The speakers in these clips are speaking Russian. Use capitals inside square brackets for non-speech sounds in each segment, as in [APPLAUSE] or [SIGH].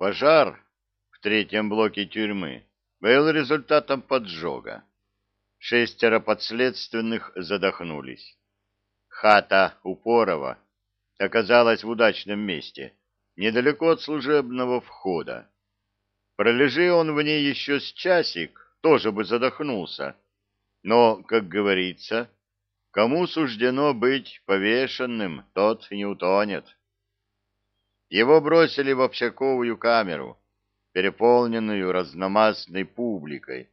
Пожар в третьем блоке тюрьмы был результатом поджога. Шестеро подследственных задохнулись. Хата Упорова оказалась в удачном месте, недалеко от служебного входа. Пролежи он в ней еще с часик, тоже бы задохнулся. Но, как говорится, кому суждено быть повешенным, тот не утонет. Его бросили в общаковую камеру, переполненную разномастной публикой,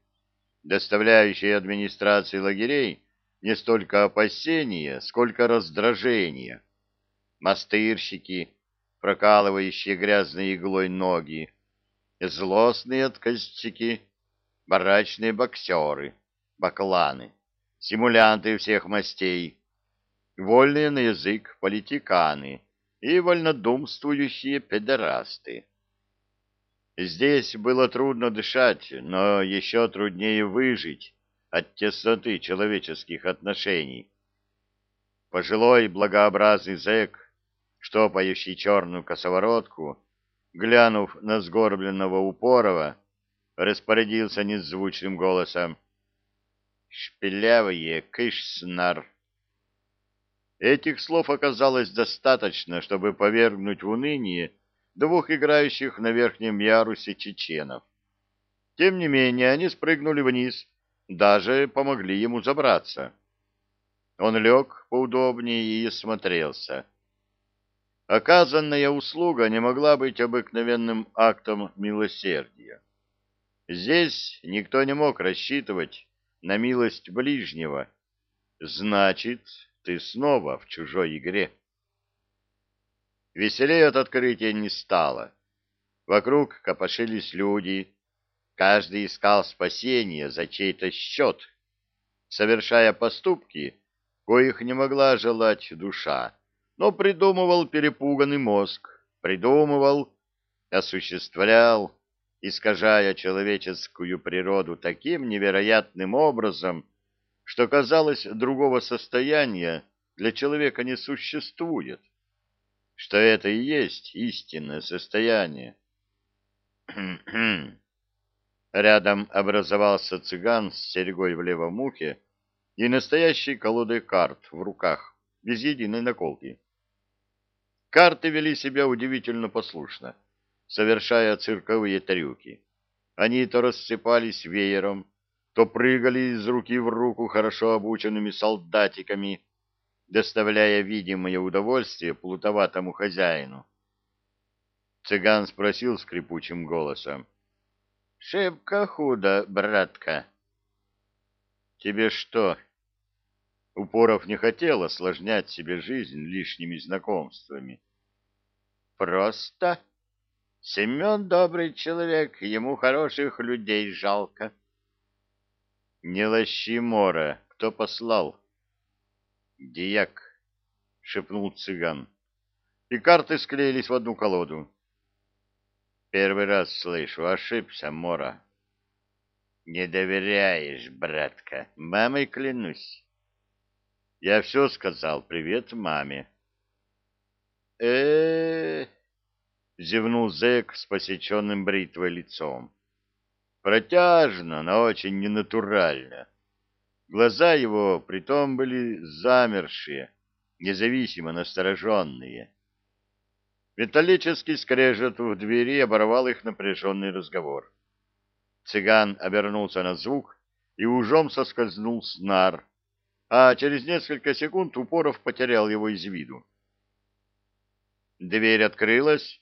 доставляющей администрации лагерей не столько опасения, сколько раздражения. Мастырщики, прокалывающие грязной иглой ноги, злостные отказчики, барачные боксеры, бакланы, симулянты всех мастей, вольные на язык политиканы и вольнодумствующие педерасты. Здесь было трудно дышать, но еще труднее выжить от тесноты человеческих отношений. Пожилой благообразный зэк, штопающий черную косоворотку, глянув на сгорбленного Упорова, распорядился незвучным голосом. «Шпилявые, кыш-снар!» Этих слов оказалось достаточно, чтобы повергнуть в уныние двух играющих на верхнем ярусе чеченов. Тем не менее, они спрыгнули вниз, даже помогли ему забраться. Он лег поудобнее и смотрелся. Оказанная услуга не могла быть обыкновенным актом милосердия. Здесь никто не мог рассчитывать на милость ближнего. Значит, ты снова в чужой игре. Веселее от открытия не стало. Вокруг копошились люди. Каждый искал спасения за чей-то счет, совершая поступки, коих не могла желать душа, но придумывал перепуганный мозг, придумывал, осуществлял, искажая человеческую природу таким невероятным образом, что, казалось, другого состояния для человека не существует что это и есть истинное состояние. [CLEARS THROAT] Рядом образовался цыган с серьгой в левом ухе и настоящей колодой карт в руках, без единой наколки. Карты вели себя удивительно послушно, совершая цирковые трюки. Они то рассыпались веером, то прыгали из руки в руку хорошо обученными солдатиками, доставляя видимое удовольствие плутоватому хозяину. Цыган спросил скрипучим голосом. — Шибко худо, братка. — Тебе что? Упоров не хотел осложнять себе жизнь лишними знакомствами. — Просто. Семен добрый человек, ему хороших людей жалко. — Не лощи мора, кто послал? — Дияк, — шепнул цыган. И карты склеились в одну колоду. Первый раз слышу, ошибся, Мора. Не доверяешь, братка, мамой клянусь. Я все сказал, привет маме. э зевнул зэк с посеченным бритвой лицом. Протяжно, но очень ненатурально. Глаза его притом были замершие, независимо настороженные. Металлический скрежет в двери оборвал их напряженный разговор. Цыган обернулся на звук и ужом соскользнул с нар, а через несколько секунд Упоров потерял его из виду. Дверь открылась.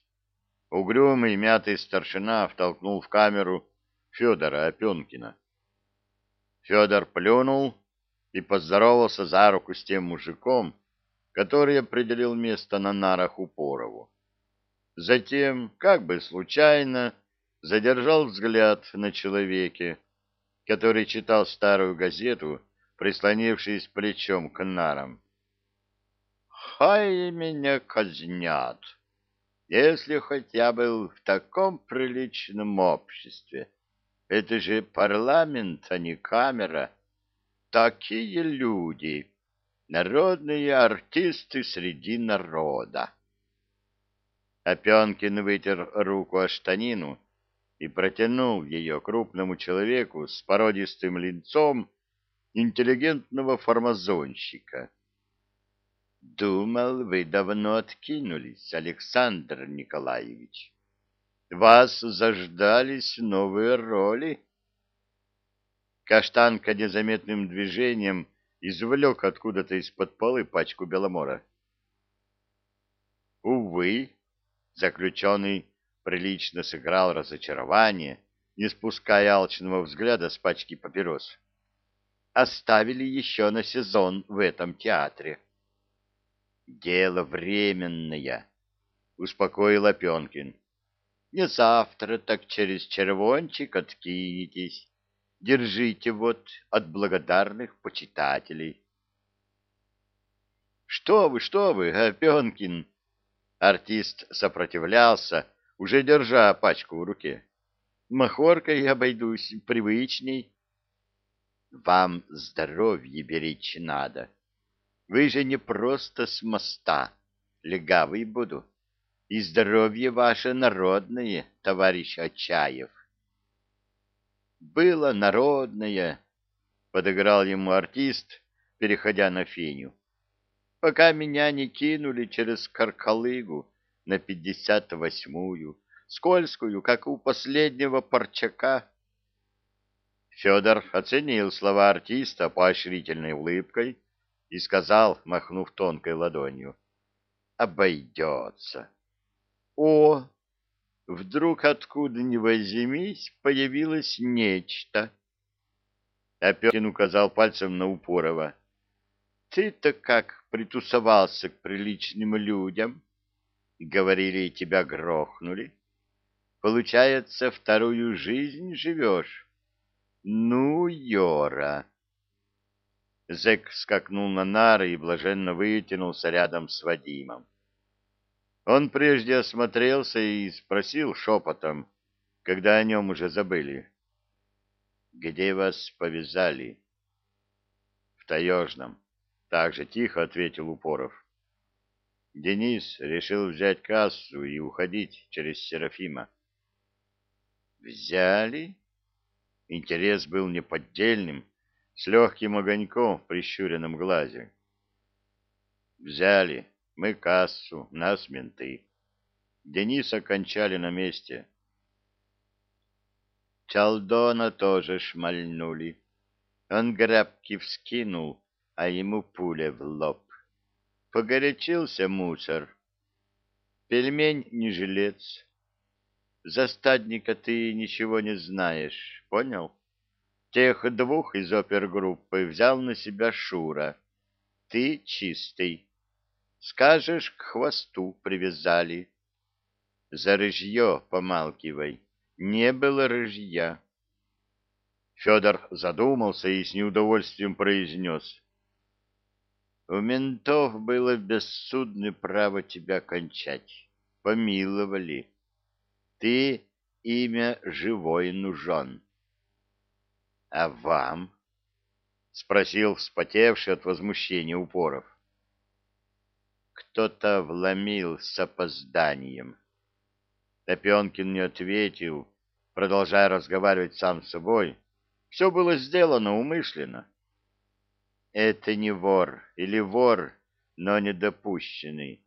Угрюмый мятый старшина втолкнул в камеру Федора Опенкина. Федор плюнул и поздоровался за руку с тем мужиком, который определил место на нарах Упорову. Затем, как бы случайно, задержал взгляд на человеке, который читал старую газету, прислонившись плечом к нарам. «Хай меня казнят, если хоть я был в таком приличном обществе!» Это же парламент, а не камера. Такие люди, народные артисты среди народа. Опенкин вытер руку о штанину и протянул ее крупному человеку с породистым лицом интеллигентного фармазонщика. «Думал, вы давно откинулись, Александр Николаевич. Вас заждались новые роли». Каштанка незаметным движением извлек откуда-то из-под полы пачку беломора. Увы, заключенный прилично сыграл разочарование, не спуская алчного взгляда с пачки папирос. Оставили еще на сезон в этом театре. «Дело временное», — успокоил Опенкин. «Не завтра, так через червончик откинетесь. Держите вот от благодарных почитателей». «Что вы, что вы, Опенкин!» Артист сопротивлялся, уже держа пачку в руке. Махоркой обойдусь, привычней. Вам здоровье беречь надо. Вы же не просто с моста, легавый буду. И здоровье ваше народное, товарищ Очаев. Было народное, подыграл ему артист, переходя на феню. Пока меня не кинули через Каркалыгу, на пятьдесят восьмую, скользкую, как у последнего парчака. Федор оценил слова артиста поощрительной улыбкой и сказал, махнув тонкой ладонью, «Обойдется». О, вдруг откуда ни возьмись появилось нечто. Опекин указал пальцем на Упорова. Ты-то как притусовался к приличным людям? Говорили, тебя грохнули. Получается, вторую жизнь живешь? Ну, Йора! Зэк скакнул на нары и блаженно вытянулся рядом с Вадимом. Он прежде осмотрелся и спросил шепотом, когда о нем уже забыли. «Где вас повязали?» «В Таежном», — так же тихо ответил Упоров. Денис решил взять кассу и уходить через Серафима. «Взяли?» Интерес был неподдельным, с легким огоньком в прищуренном глазе. «Взяли. Мы кассу, нас менты. Дениса кончали на месте». Чалдона тоже шмальнули. Он грабки вскинул, а ему пуля в лоб. Погорячился мусор. Пельмень не жилец. За стадника ты ничего не знаешь, понял? Тех двух из опергруппы взял на себя Шура. Ты чистый. Скажешь, к хвосту привязали. За рыжье помалкивай. Не было рыжья. Федор задумался и с неудовольствием произнес. У ментов было бессудное право тебя кончать. Помиловали. Ты имя живой нужен. — А вам? — спросил вспотевший от возмущения упоров. Кто-то вломил с опозданием. Топенкин не ответил, продолжая разговаривать сам с собой. Все было сделано умышленно. Это не вор или вор, но недопущенный.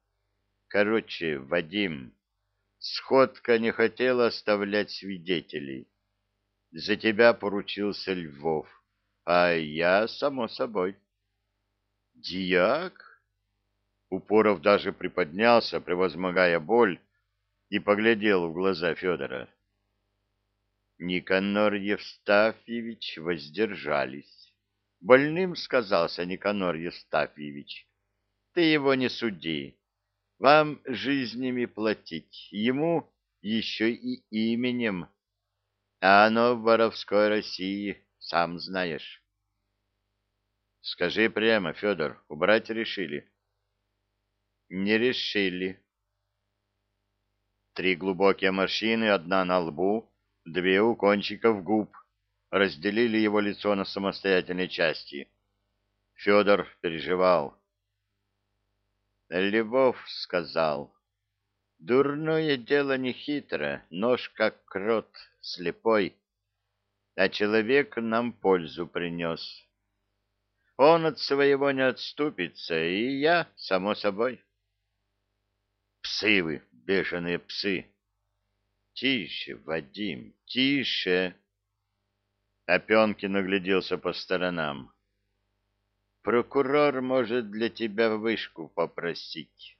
Короче, Вадим, сходка не хотела оставлять свидетелей. За тебя поручился Львов, а я, само собой. Дьяк? Упоров даже приподнялся, превозмогая боль, и поглядел в глаза Федора. Никанор Евстафьевич воздержались. Больным сказался Никанор Евстафьевич. Ты его не суди. Вам жизнями платить, ему еще и именем. А оно в воровской России, сам знаешь. Скажи прямо, Федор, убрать решили? Не решили. Три глубокие морщины, одна на лбу, две у кончиков губ разделили его лицо на самостоятельные части. Федор переживал. Львов сказал, Дурное дело не хитро, нож как крот, слепой, а человек нам пользу принес. Он от своего не отступится, и я, само собой. Псы вы, бешеные псы! Тише, Вадим, тише! Опенкин огляделся по сторонам. Прокурор может для тебя вышку попросить.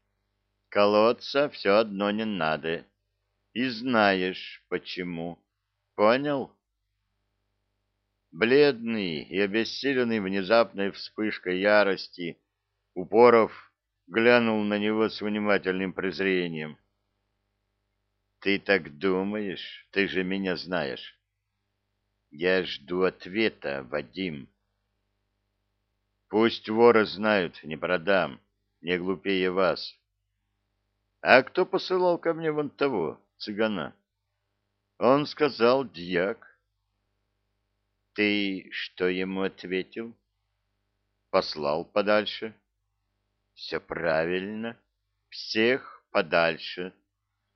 Колодца все одно не надо. И знаешь, почему. Понял? Бледный и обессиленный внезапной вспышкой ярости, Упоров глянул на него с внимательным презрением. «Ты так думаешь? Ты же меня знаешь». «Я жду ответа, Вадим». «Пусть воры знают, не продам, не глупее вас». «А кто посылал ко мне вон того, цыгана?» «Он сказал, дьяк». Ты что ему ответил? Послал подальше. Все правильно. Всех подальше.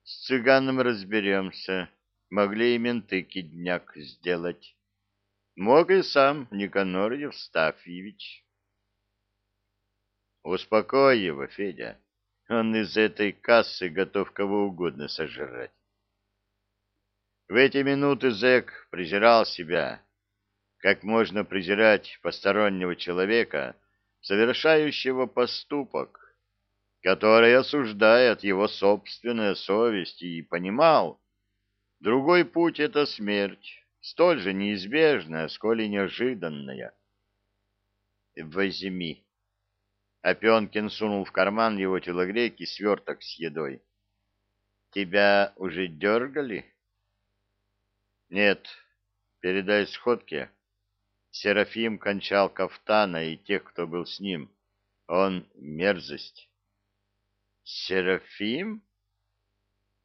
С цыганом разберемся. Могли и менты кидняк сделать. Мог и сам Никанор Евстафьевич. Успокой его, Федя. Он из этой кассы готов кого угодно сожрать. В эти минуты зэк презирал себя как можно презирать постороннего человека, совершающего поступок, который осуждает его собственная совесть, и понимал, другой путь — это смерть, столь же неизбежная, сколь и неожиданная. «Возьми». Опенкин сунул в карман его телогрейки сверток с едой. «Тебя уже дергали?» «Нет, передай сходке». Серафим кончал кафтана и тех, кто был с ним. Он мерзость. Серафим?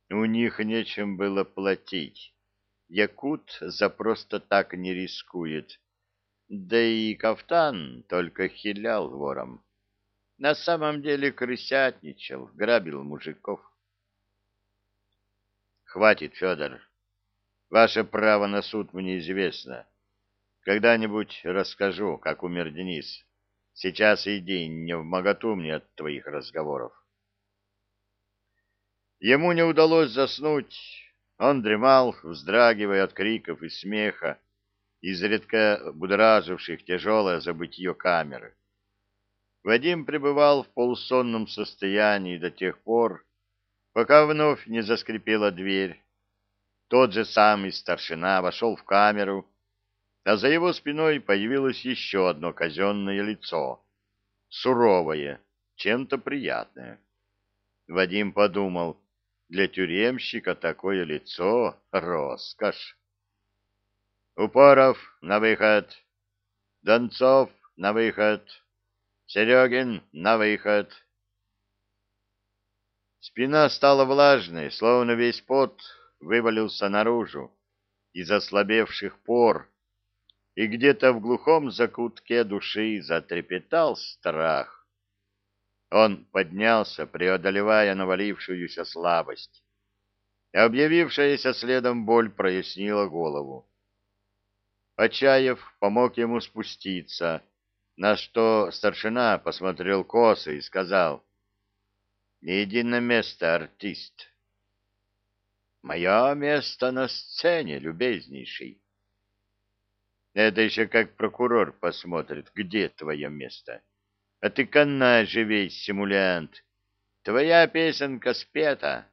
У них нечем было платить. Якут за просто так не рискует. Да и кафтан только хилял вором. На самом деле крысятничал, грабил мужиков. Хватит, Федор. Ваше право на суд мне известно. Когда-нибудь расскажу, как умер Денис. Сейчас иди, не в моготу мне от твоих разговоров. Ему не удалось заснуть. Он дремал, вздрагивая от криков и смеха, изредка будораживших тяжелое забытье камеры. Вадим пребывал в полусонном состоянии до тех пор, пока вновь не заскрипела дверь. Тот же самый старшина вошел в камеру а за его спиной появилось еще одно казенное лицо, суровое, чем-то приятное. Вадим подумал, для тюремщика такое лицо — роскошь. Упоров на выход, Донцов на выход, Серегин на выход. Спина стала влажной, словно весь пот вывалился наружу из ослабевших пор, и где-то в глухом закутке души затрепетал страх. Он поднялся, преодолевая навалившуюся слабость. Объявившаяся следом боль прояснила голову. Почаев помог ему спуститься, на что старшина посмотрел косо и сказал, «Иди на место, артист». «Мое место на сцене, любезнейший». Это еще как прокурор посмотрит, где твое место. А ты канай же симулянт. Твоя песенка спета.